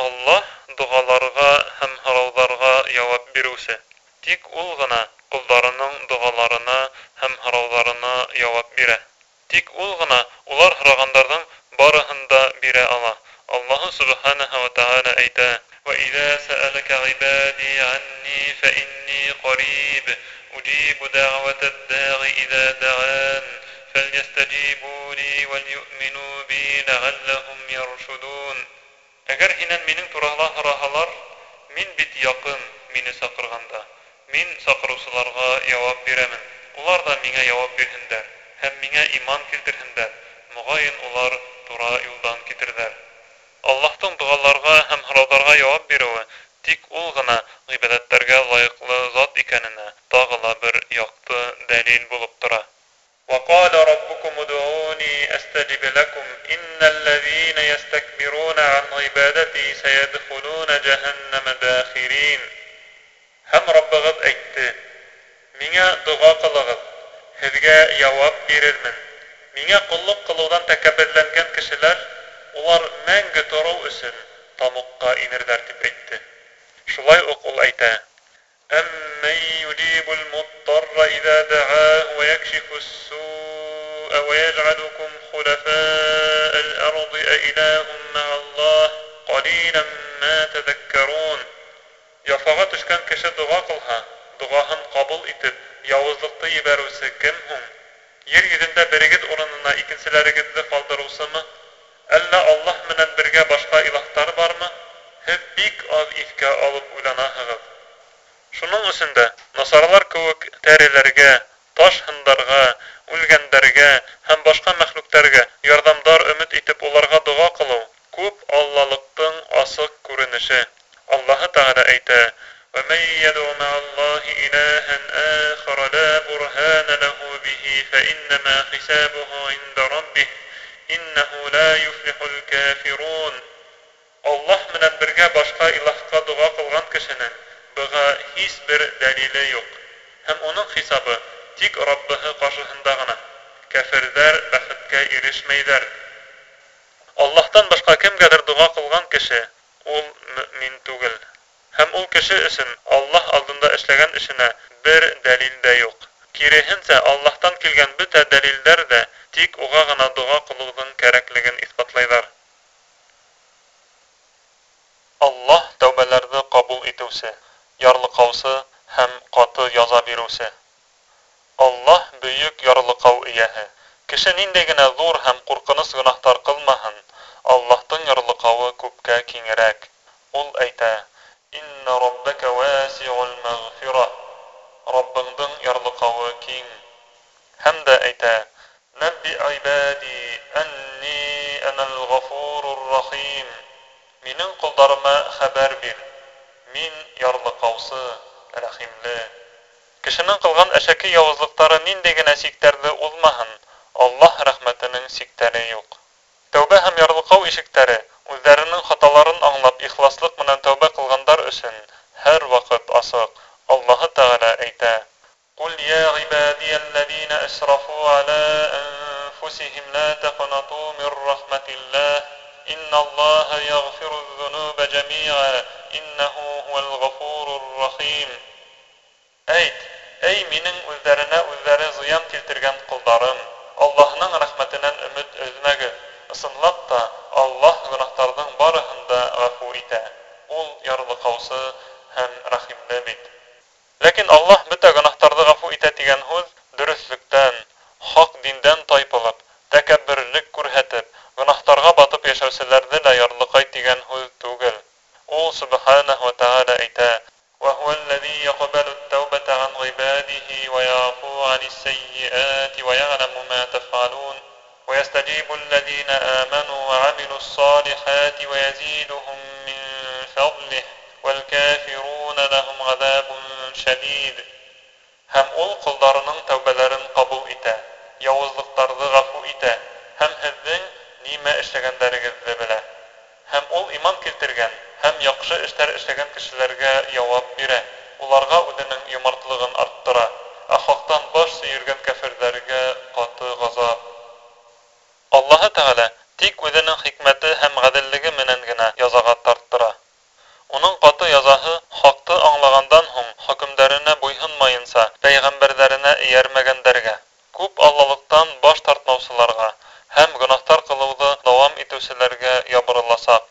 Аллаһ дугаларга һәм һорауҙарға яуап бирүсе. Тик ул ғына ҡулдарының дугаларына һәм һорауҙарына яуап бирә. Тик ул ғына улар һорағандарҙың барыһын да бирә ала. Аллаһу субханаһу ва тааля әйтә: "Ва иза саалака ибади анни фа инни қариб, уҗибу даъвата ад-да'i иза дa'an, فليستجيبوا لي وليؤمنوا بي لعلهم يرشدون Әгәр һинән минең турала һораһалар, мин бит яҡын мине саҡырғанда. Мин саҡырыусыларға яуап бирәмен. Улар да миңә яуап бирһендәр һәм миңә иман килтерһендәр. Моғайын улар тура юлдан китерҙәр. Аллаһтың дуғаларға һәм һорауҙарға яуап биреүе тик ул ғына ғибәҙәттәргә лайыҡлы зат икәненә тағы ла бер яҡты дәлил булып тора. وقال ربكم ادعوني أستجب لكم إن الذين يستكبرون عن عبادتي سيدخلون جهنم داخرين Һәм Раббығыҙ әйтте, миңә дуға ҡылығыҙ, һеҙгә яуап бирермен. Миңә ҡуллыҡ ҡылыуҙан тәкәбберләнгән кешеләр, улар мәңге тороу өсөн тамуҡҡа инерҙәр тип әйтте. Шулай уҡ ул әйтә: أَمَّن يُجِيبُ الْمُضْطَرَّ إِذَا دَعَاهُ وَيَكْشِفُ السُّوءَ وَيَجْعَلُكُمْ خُلَفَاءَ الْأَرْضِ أَإِلَٰهٌ مَّعَ اللَّهِ قَلِيلًا مَّا تَذَكَّرُونَ Яфаға төшкән кеше дуға ҡылһа, дуғаһын ҡабул итеп, яуызлыҡты ебәреүсе кем һуң? Ер йөҙөндә берегеҙ урынына икенселәрегеҙҙе ҡалдырыусымы? Әллә Аллаһ менән бергә башҡа илаһтар бармы? Һеҙ бик аҙ иҫкә алып уйланаһығыҙ. Шуның өсөн дә насаралар кеүек тәреләргә, таш һындарға, үлгәндәргә һәм башҡа мәхлүктәргә ярҙамдар өмөт итеп уларға дуға ҡылыу күп аллалыҡтың асыҡ күренеше. Аллаһы Тәғәлә әйтә: "Вәмән йәдъу ма'a Аллаһи илаһан ахара ла бурһана лаху бихи фаиннама хисабуху инда раббих, иннаху ла юфлихул кафирун." Аллаһ менән бергә башҡа илаһҡа дуға ҡылған кешенең быға һис бер дәлиле юҡ. Һәм уның хисабы тик Раббыһы ҡаршыһында ғына. Кәферҙәр бәхеткә ирешмәйҙәр. Аллаһтан башҡа кемгәдер дуға ҡылған кеше, ул мөмин түгел. Һәм ул кеше өсөн Аллаһ алдында эшләгән эшенә бер дәлил дә юҡ. Киреһенсә, Аллаһтан килгән бөтә дәлилдәр ҙә тик уға ғына дуға ҡылыуҙың кәрәклеген иҫбатлайҙар. Аллаһ тәүбәләрҙе ҡабул итеүсе ярлыҡаусы һәм ҡаты яза биреүсе. Аллаһ бөйөк ярлыҡау эйәһе. Кеше ниндәй генә ҙур һәм ҡурҡыныс гөнаһтар ҡылмаһын, Аллаһтың ярлыҡауы күпкә киңерәк. Ул әйтә: "Инна раббака васи'ул магфира." Раббыңдың ярлыҡауы киң. Һәм дә әйтә: "Набби ибади анни анал гафурур рахим." Минең ҡулдарыма хәбәр бир Мин ярлыҡаусы, рәхимле. Кешенең ҡылған әшәке яуызлыҡтары ниндәй генә сиктәрҙе уҙмаһын, Аллаһ рәхмәтенең сиктәре юҡ. Тәүбә һәм ярлыҡау ишектәре үҙҙәренең хаталарын аңлап ихласлыҡ менән тәүбә ҡылғандар өсөн һәр ваҡыт асыҡ. Аллаһы Тәғәлә әйтә: "Кул يا عبادي асрафу ала анфусихим ла لا мир рахматиллах. رحمة الله إن الله иннаху хуал гафурур рахим. Әйт, әй минең үзләренә үзләре зыян килтергән ҡолдарым, Аллаһның рәхмәтенән өмөт өзмәгеҙ. Ысынлап та, Аллаһ гөнаһтарҙың барыһын да ғәфү итә. Ул ярлыҡаусы һәм рәхимле бит. Ләкин Аллаһ бөтә гөнаһтарҙы ғәфү итә тигән һүҙ дөрөҫлөктән, хаҡ диндән тайпылып, тәкәбберлек күрһәтеп, гөнаһтарға батып йәшәүселәрҙе лә ярлыҡай тигән һүҙ түгел. سبحانه وتعالى ايتا وهو الذي يقبل التوبة عن عباده ويعفو عن السيئات ويعلم ما تفعلون. ويستجيب الذين آمنوا وعملوا الصالحات ويزيدهم من فضله. والكافرون لهم عذاب شديد. هم ol kullarının tövbelerini kabul ite, yavuzluklarını gafu ite, hem hizin nime işlegenleri gizli bile. Hem ol iman kiltirgen, һәм яҡшы эштәр эшләгән кешеләргә яуап бирә. Уларға үҙенең йомартлығын арттыра. Ә баш сөйөргән кәфирҙәргә ҡаты ғазап. Аллаһы Тәғәлә тик үҙенең хикмәте һәм ғәҙеллеге менән генә язаға тарттыра. Уның ҡаты язаһы хаҡты аңлағандан һуң хөкөмдәренә буйһынмайынса пәйғәмбәрҙәренә эйәрмәгәндәргә, күп аллалыҡтан баш тартмаусыларға һәм гонаһтар ҡылыуҙы дауам итеүселәргә ябырыласаҡ.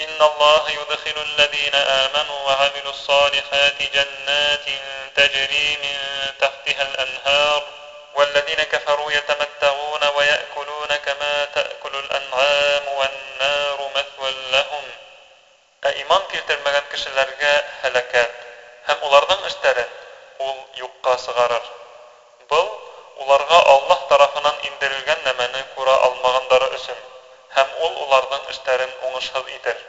إن الله يدخل الذين آمنوا وعملوا الصالحات جنات تجري من تحتها الأنهار والذين كفروا يتمتعون ويأكلون كما تأكل الأنعام والنار مثوى لهم Ә иман килтермәгән кешеләргә һәлакәт һәм уларның эштәрен ул юкка сыгарыр. Был уларга Аллаһ тарафынан индерелгән нәмәне күрә алмагандары өсөн һәм ул уларның эштәрен уңышһыҙ итер.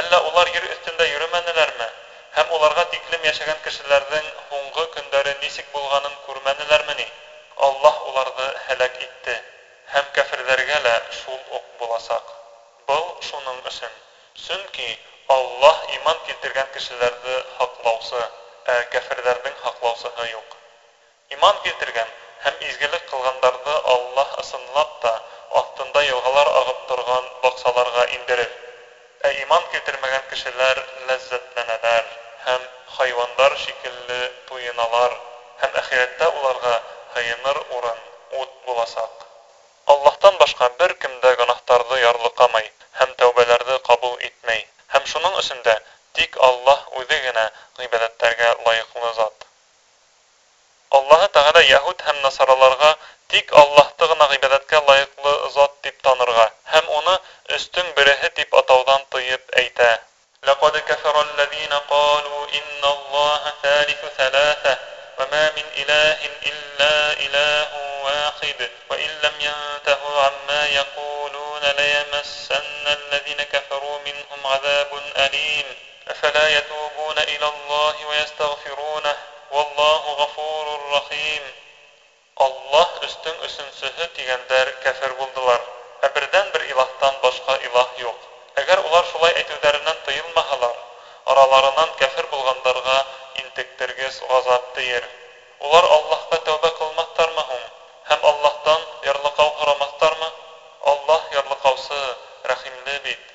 Әллә улар ер өстендә йөрөмәнеләрме? Һәм уларга тиклем яшәгән кешеләрнең һуңгы көндәре нисек булганын күрмәнеләрме Аллаһ уларҙы һәлак итте. Һәм кафирҙәргә лә шул ук буласаҡ. Был шуның өсөн. Сөнки Аллаһ иман килтергән кешеләрҙе һаҡлаусы, ә кафирҙәрҙең һаҡлаусыһы юк. Иман килтергән һәм изгелек ҡылғандарҙы Аллаһ ысынлап та аҫтында йылғалар ағып торған баҡсаларға индерер. Ә иман килтермәгән кешеләр ләззәтләнәләр һәм хайвандар шикелле туйыналар һәм әхирәттә уларға һыйыныр урын ут буласаҡ. Аллаһтан башҡа бер кем дә гөнаһтарҙы ярлыҡамай һәм тәүбәләрҙе ҡабул итмәй. Һәм шуның өсөн дә тик Аллаһ үҙе генә ғибәдәттәргә лайыҡлы зат. Аллаһы Тәғәлә Яһуд һәм Насараларға тик Аллаһты гына ғибәдәткә лайыҡлы зат дип танырға һәм уны өстөн береһе дип атаудан тыйып әйтә. لقد كفر الذين قالوا إن الله ثالث ثلاثة وما من إله إلا إله واحد وإن لم ينتهوا عما يقولون ليمسن الذين كفروا منهم عذاب أليم أفلا يتوبون إلى الله ويستغفرونه والله غفور тигәндәр кәфер булдылар. Ә бердән бер илаһтан башка илаһ юк. Әгәр улар шулай әйтүҙәренән тыйылмаһалар, араларынан кәфер булгандарга интектергес газап тейер. Улар Аллаһка тәүбә кылмаҫтармы һуң? Һәм Аллаһтан ярлыҡау һорамаҫтармы? Аллаһ ярлыҡаусы, рәхимле бит.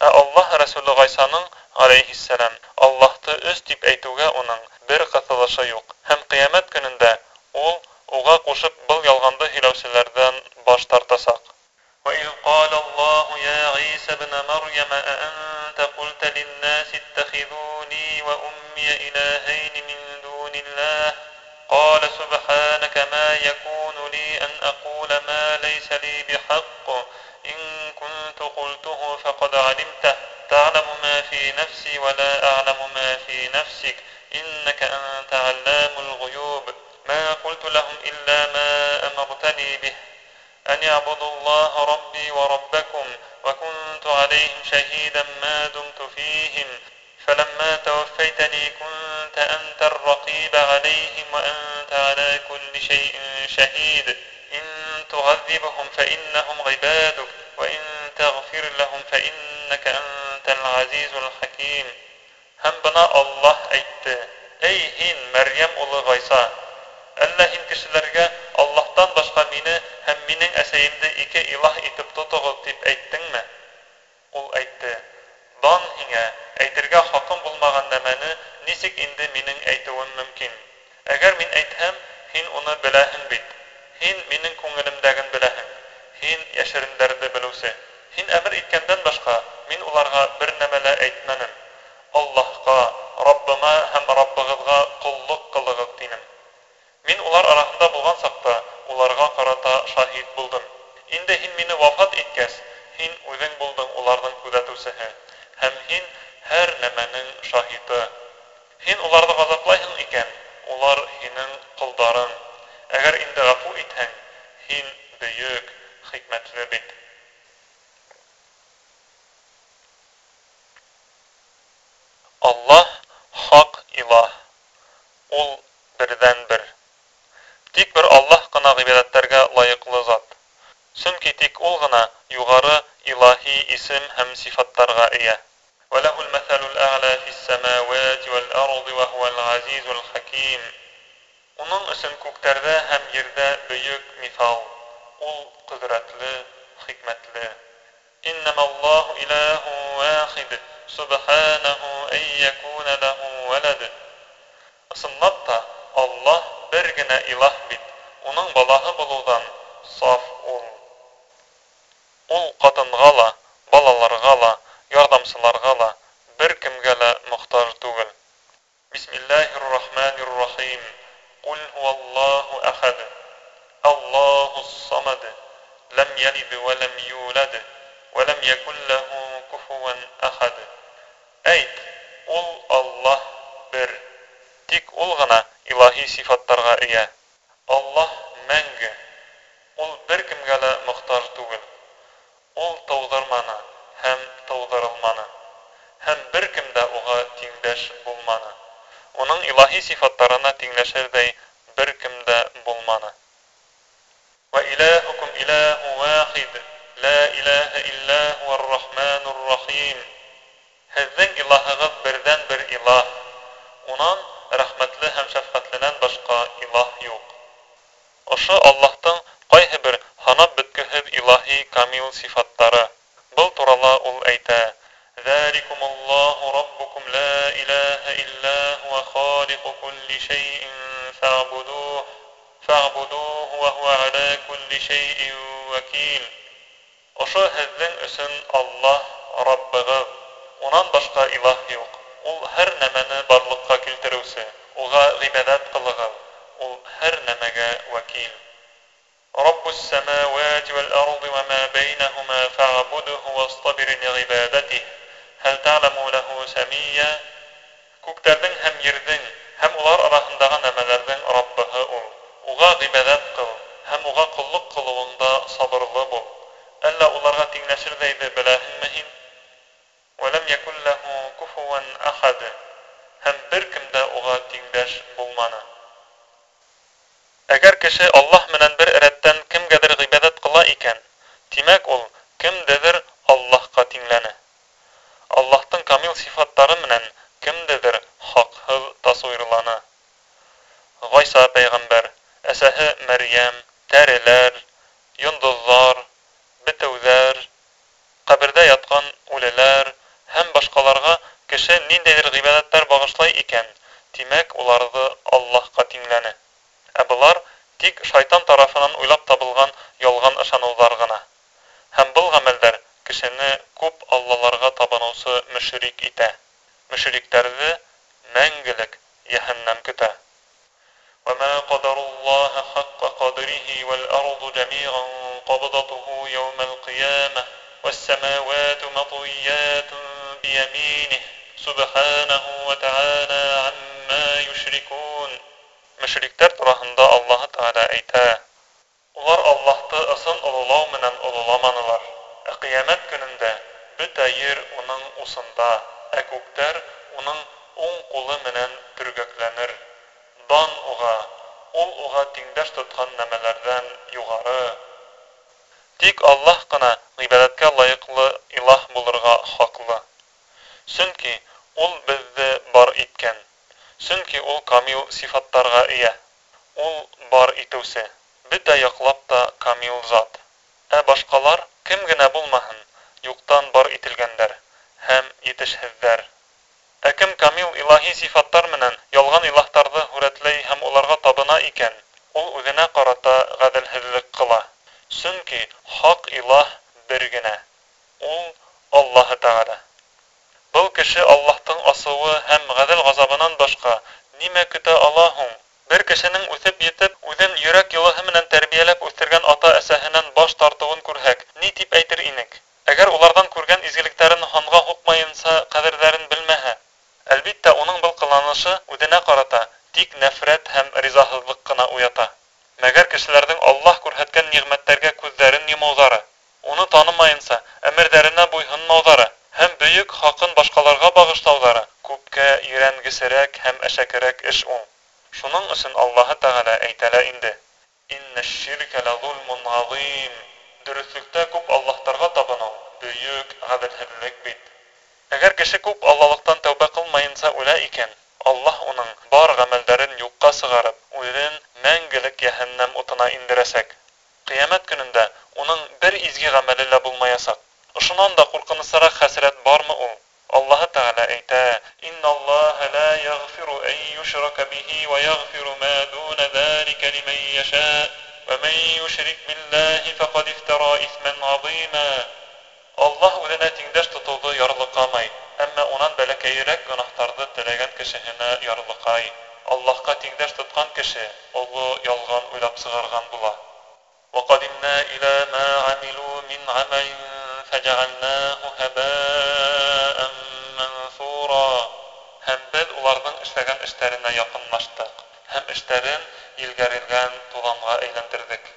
Ә Аллаһ Рәсүле Гайсаның алейһиссәлам Аллаһты өс дип әйтүгә уның бер ҡыҫылышы юк. Һәм ҡиәмәт көнөндә ул уға ҡушып был ялғанды һөйләүселәрҙән баш тартасаҡ. وإذ قال الله يا عيسى ابن مريم أأنت قلت للناس اتخذوني وأمي إلهين من دون الله قال سبحانك ما يكون لي أن أقول ما ليس لي بحق إن كنت قلته فقد علمته تعلم ما في نفسي ولا أعلم ما في نفسك إنك أنت علام الغيوب ما قلت لهم إلا ما أمرتني به أن يعبدوا الله ربي وربكم وكنت عليهم شهيدا ما دمت فيهم فلما توفيتني كنت أنت الرقيب عليهم وأنت على كل شيء شهيد إن تعذبهم فإنهم عبادك وإن تغفر لهم فإنك أنت العزيز الحكيم. هم بنا الله أيت. أي هين مريم أولي غيسان Әллә һин кешеләргә Аллаһтан башка мине һәм минең әсәйемде ике илаһ итеп тотығыз дип әйттеңме? Ул әйтте: "Дан һиңә, әйтергә хакым булмаган нәмәне нисек инде минең әйтүем мөмкин? Әгәр мин әйтһәм, һин уны беләһең бит. Һин минең күңелемдәген беләһең. Һин яшеренләрне белүсе. Һин әмер иткәндән башка мин уларга бер нәмә лә әйтмәнем. Аллаһка, Раббыма һәм Раббыгызга куллык кылыгыз динем." Мин улар араһында булган саҡта уларға ҡарата шаһит булдым. Инде һин мине вафат иткәс, һин үҙең булдың уларҙың күҙәтеүсеһе, һәм һин һәр нәмәнең шаһиты. Һин уларҙы ғазаплайһың икән, улар һинең ҡолдарың. Әгәр инде ғәфү итһәң, һин бөйөк, хикмәтле бит. Аллаһ хаҡ илаһ. Ул берҙән бер. Тик бер Аллаһ ғибәдәттәргә лайыҡлы зат. Сөнки тик ул гына юғары илаһи исем һәм сифаттарға эйә. وله المثل الأعلى في السماوات والأرض وهو العزيز الحكيم Уның өсөн күктәрҙә һәм ерҙә бөйөк миҫал. Ул ҡөҙрәтле, хикмәтле. إنما الله إله واحد سبحانه أن يكون له ولد Ысынлап та, Аллаһ бер генә илаһ бит. Уның балаһы булыуҙан саф ул. Ул ҡатынға ла, балаларға ла, ярдәмсыларға ла, бер кемгә лә мохтаж түгел. Бисмиллаһир-рахманир-рахим. Кул хуаллаһу ахад. Аллаһус-самад. Лам ялид ва лам юлад. Ва лам якун лаху куфуан ахад. Әйт, ул Аллаһ бер. Тик ул гына илаһи сифаттарга ия. Аллаһ мәңге. Ул бер кемгә лә мохтаж түгел. Ул тыуҙырманы һәм тыуҙырылманы. Һәм бер кем дә уға тиңдәш булманы. Уның илаһи сифаттарына тиңләшерҙәй бер кем дә булманы. Ва илаһукум илаһу вахид, ла илаһа илля хуар-рахманур рахим. Һеҙҙең илаһығыҙ берҙән бер илаһ. Унан рәхмәтле һәм шәфҡәтленән башҡа илаһ юҡ. Ошо Аллаһтың ҡайһы бер һанап бөткөһөҙ илаһи камил сифаттары. Был турала ул әйтә: "Заликум Аллаһу Раббукум ла илаһа илля хуа халику кулли шәйин фа'будуһ фа'будуһ ва хуа ала кулли шәйин вакил." Ошо һеҙҙең өсөн Аллаһ Раббығыҙ. Унан башҡа илаһ юҡ. Ул һәр нәмәне барлыҡҡа килтереүсе. Уға ғибәҙәт ҡылығыҙ. Ул һәр нәмәгә вәкил. رب السماوات والأرض وما بينهما فاعبده واصطبر لعبادته هل تعلم له سميا күктәрҙең һәм ерҙең һәм улар араһындағы нәмәләрҙең Раббыһы ул. Уға ғибәҙәт ҡыл һәм уға ҡоллоҡ ҡылыуында сабырлы бул. Әллә уларға тиңләшерҙәйҙе беләһеңме һин? وَلَمْ يَكُنْ لَهُ كُفُوًا أَحَدٌ Һәм бер кем дә уға тиңдәш булманы. Әгәр кеше Аллаһ менән бер рәттән кемгәдер ғибәҙәт ҡыла икән, тимәк ул кемдедер Аллаһҡа тиңләне. Аллаһтың камил сифаттары менән кемдедер хаҡһыҙ тасуирланы. Ғайса пәйғәмбәр, әсәһе Мәрйәм, тәреләр, йондоҙҙар, бетеүҙәр, ҡәберҙә ятҡан үлеләр һәм башҡаларға кеше ниндәйҙер ғибәҙәттәр бағышлай икән, тимәк уларҙы Аллаһҡа тиңләне. Ә былар тик шайтан тарафынан уйлап табылған ялған ышаныуҙар ғына. Һәм был ғәмәлдәр кешене күп аллаларға табыныусы мөшрик итә. Мөшриктәрҙе мәңгелек йәһәннәм көтә. وما قدر الله حق قدره والأرض جميعا قبضته يوم القيامة والسماوات مطويات بيمينه سبحانه وتعالى عما يشركون Мөшриктәр тураһында Аллаһ Таала әйтә. Улар Аллаһты ысын ололау менән ололаманылар. Ә ҡиәмәт көнөндә бөтә ер уның усында, ә күктәр уның уң ҡулы менән төргәкләнер. Дан уға, ул уға тиңдәш тотҡан нәмәләрҙән юғары. Тик Аллаһ ҡына ғибәдәткә лайыҡлы илаһ булырға хаҡлы. Сөнки ул беҙҙе бар иткән. Сөнки ул камил сифаттарға эйә. Ул бар итеүсе. Бөтә яҡлап та камил зат. Ә башҡалар кем генә булмаһын, юҡтан бар ителгәндәр һәм етешһеҙҙәр. Ә кем камил илаһи сифаттар менән ялған илаһтарҙы һүрәтләй һәм уларға табына икән, ул үҙенә ҡарата ғәҙелһеҙлек ҡыла. Сөнки хаҡ илаһ бер генә. Ул Аллаһы Тәғәлә. Был кеше Аллаһтың асыуы һәм ғәҙел ғазабынан башҡа нимә көтә ала һуң? Бер кешенең үҫеп етеп, үҙен йөрәк йылыһы менән тәрбиәләп үҫтергән ата-әсәһенән баш тартыуын күрһәк, ни тип әйтер инек? Әгәр улардан күргән изгелектәрен һанға һуҡмайынса ҡәҙерҙәрен белмәһә, әлбиттә уның был ҡыланышы үҙенә ҡарата тик нәфрәт һәм ризаһыҙлыҡ ҡына уята. Мәгәр кешеләрҙең Аллаһ күрһәткән ниғмәттәргә күҙҙәрен йомоуҙары, уны танымайынса әмерҙәренә буйһонмауҙары һәм бөйөк хаҡын башҡаларға бағышлауҙары күпкә ерәнгесерәк һәм әшәкерәк эш ул. Шуның өсөн Аллаһы Тәғәлә әйтәлә инде: Инна ширка ла зулмун азим. Дөрөҫлөктә күп Аллаһтарға табыну бөйөк ғәҙелһеҙлек бит. Әгәр кеше күп Аллаһлыҡтан тәүбә ҡылмайынса үлә икән, Аллаһ уның бар ғәмәлдәрен юҡҡа сығарып, үҙен мәңгелек йәһәннәм утына индерәсәк. Ҡиәмәт көнөндә уның бер изге ғәмәле лә булмаясаҡ. Ошонан да ҡурҡынысыраҡ хәсрәт бармы ул? Аллаһы Тәғәлә әйтә: "Инна Аллаһа ла яғфиру ан юшрака биһи ва яғфиру ма дуна залика лиман яша, ва ман юшрик биллаһи фақад ифтара исман азима." Аллаһ үҙенә тиңдәш тотоуҙы ярлыҡамай, әммә унан бәләкәйерәк гонаһтарҙы теләгән кешеһенә ярлыҡай. Аллаһҡа тиңдәш тотҡан кеше оло ялған уйлап сығарған була. وقدمنا إلى ما عملوا من عمل فجعلناه هباء منثورا һәм беҙ уларҙың эшләгән эштәренә яҡынлаштыҡ һәм эштәрен елгәрелгән туҙанға әйләндерҙек